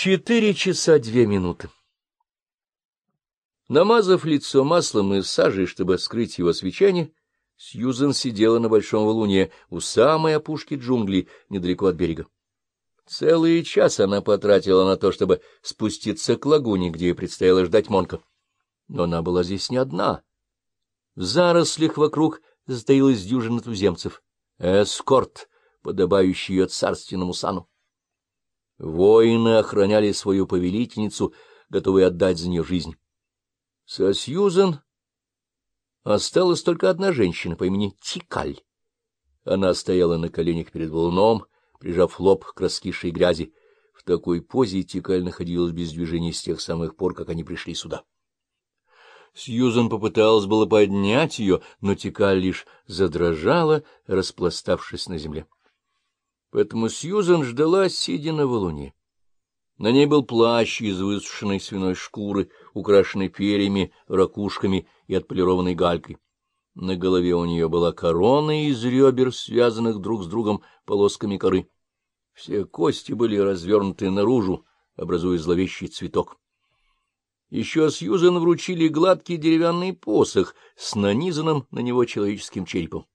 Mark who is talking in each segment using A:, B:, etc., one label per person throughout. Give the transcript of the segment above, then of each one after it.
A: Четыре часа две минуты. Намазав лицо маслом и сажей, чтобы скрыть его свечение, Сьюзен сидела на большом валуне у самой опушки джунглей, недалеко от берега. Целый час она потратила на то, чтобы спуститься к лагуне, где ей предстояло ждать Монка. Но она была здесь не одна. В зарослях вокруг затаилась дюжина туземцев. Эскорт, подобающий ее царственному сану. Воины охраняли свою повелительницу, готовые отдать за нее жизнь. Со Сьюзен осталась только одна женщина по имени Тикаль. Она стояла на коленях перед волном, прижав лоб к раскисшей грязи. В такой позе Тикаль находилась без движения с тех самых пор, как они пришли сюда. Сьюзан попыталась было поднять ее, но Тикаль лишь задрожала, распластавшись на земле. Поэтому Сьюзан ждала, сидя на валуне. На ней был плащ из высушенной свиной шкуры, украшенный перьями, ракушками и отполированной галькой. На голове у нее была корона из ребер, связанных друг с другом полосками коры. Все кости были развернуты наружу, образуя зловещий цветок. Еще Сьюзен вручили гладкий деревянный посох с нанизанным на него человеческим черепом.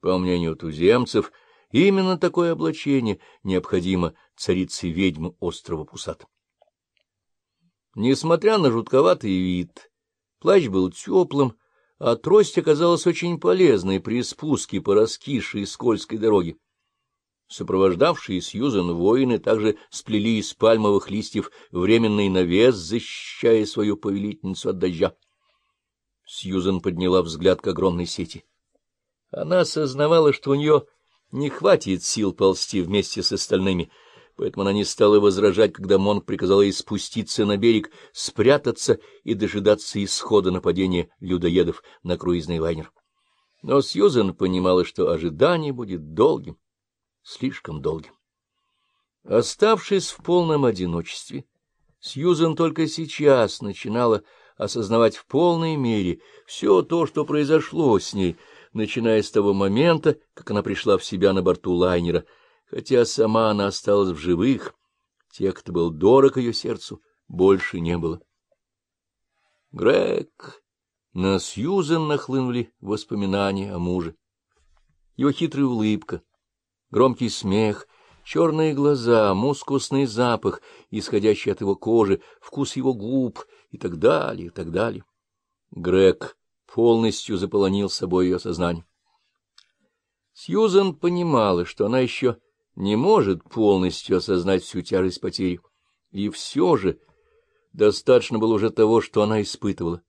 A: По мнению туземцев, Именно такое облачение необходимо царице ведьмы острова Пусат. Несмотря на жутковатый вид, плащ был теплым, а трость оказалась очень полезной при спуске по раскисшей скользкой дороге. Сопровождавшие Сьюзен воины также сплели из пальмовых листьев временный навес, защищая свою повелительницу от дождя. Сьюзен подняла взгляд к огромной сети. Она осознавала, что у нее не хватит сил ползти вместе с остальными, поэтому она не стала возражать, когда Монг приказал ей спуститься на берег, спрятаться и дожидаться исхода нападения людоедов на круизный лайнер. Но Сьюзен понимала, что ожидание будет долгим, слишком долгим. Оставшись в полном одиночестве, Сьюзен только сейчас начинала осознавать в полной мере все то, что произошло с ней — начиная с того момента, как она пришла в себя на борту лайнера, хотя сама она осталась в живых, тех, кто был дорог ее сердцу, больше не было. Грег! На Сьюзен нахлынули воспоминания о муже. Его хитрая улыбка, громкий смех, черные глаза, мускусный запах, исходящий от его кожи, вкус его губ и так далее, и так далее. Грег полностью заполонил собой ее сознание. Сьюзан понимала, что она еще не может полностью осознать всю тяжесть потери, и все же достаточно было уже того, что она испытывала.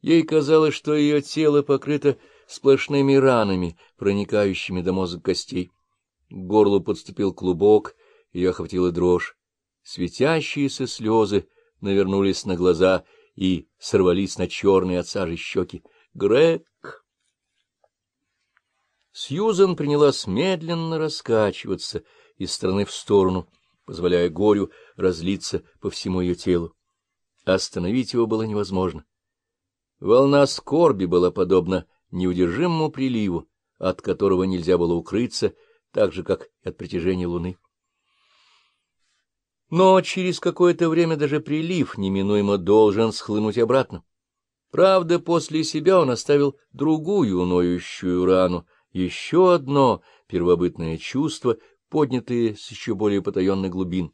A: Ей казалось, что ее тело покрыто сплошными ранами, проникающими до мозга костей. К горлу подступил клубок, ее охватила дрожь. Светящиеся слезы навернулись на глаза — и сорвались на черные от сажи щеки. «Грег!» Сьюзан принялась медленно раскачиваться из стороны в сторону, позволяя горю разлиться по всему ее телу. Остановить его было невозможно. Волна скорби была подобна неудержимому приливу, от которого нельзя было укрыться, так же, как и от притяжения луны. Но через какое-то время даже прилив неминуемо должен схлынуть обратно. Правда, после себя он оставил другую ноющую рану, еще одно первобытное чувство, поднятое с еще более потаенных глубин,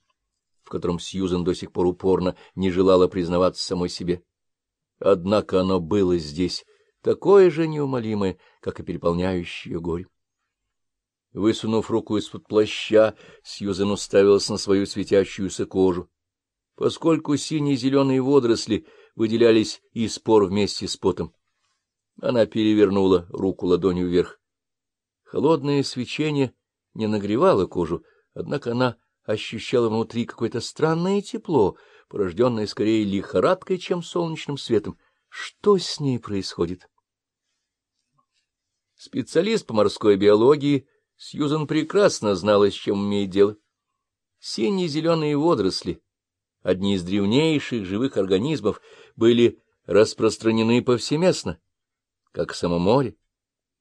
A: в котором Сьюзен до сих пор упорно не желала признаваться самой себе. Однако оно было здесь, такое же неумолимое, как и переполняющее горе. Высунув руку из-под плаща, Сьюзен уставилась на свою светящуюся кожу. Поскольку синие-зеленые водоросли выделялись из пор вместе с потом, она перевернула руку ладонью вверх. Холодное свечение не нагревало кожу, однако она ощущала внутри какое-то странное тепло, порожденное скорее лихорадкой, чем солнечным светом. Что с ней происходит? Специалист по морской биологии Сьюзан прекрасно знала, с чем имеет дело. Синие-зеленые водоросли, одни из древнейших живых организмов, были распространены повсеместно, как само море.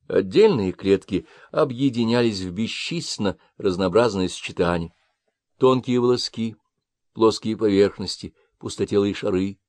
A: Отдельные клетки объединялись в бесчисленно разнообразные сочетания. Тонкие волоски, плоские поверхности, пустотелые шары.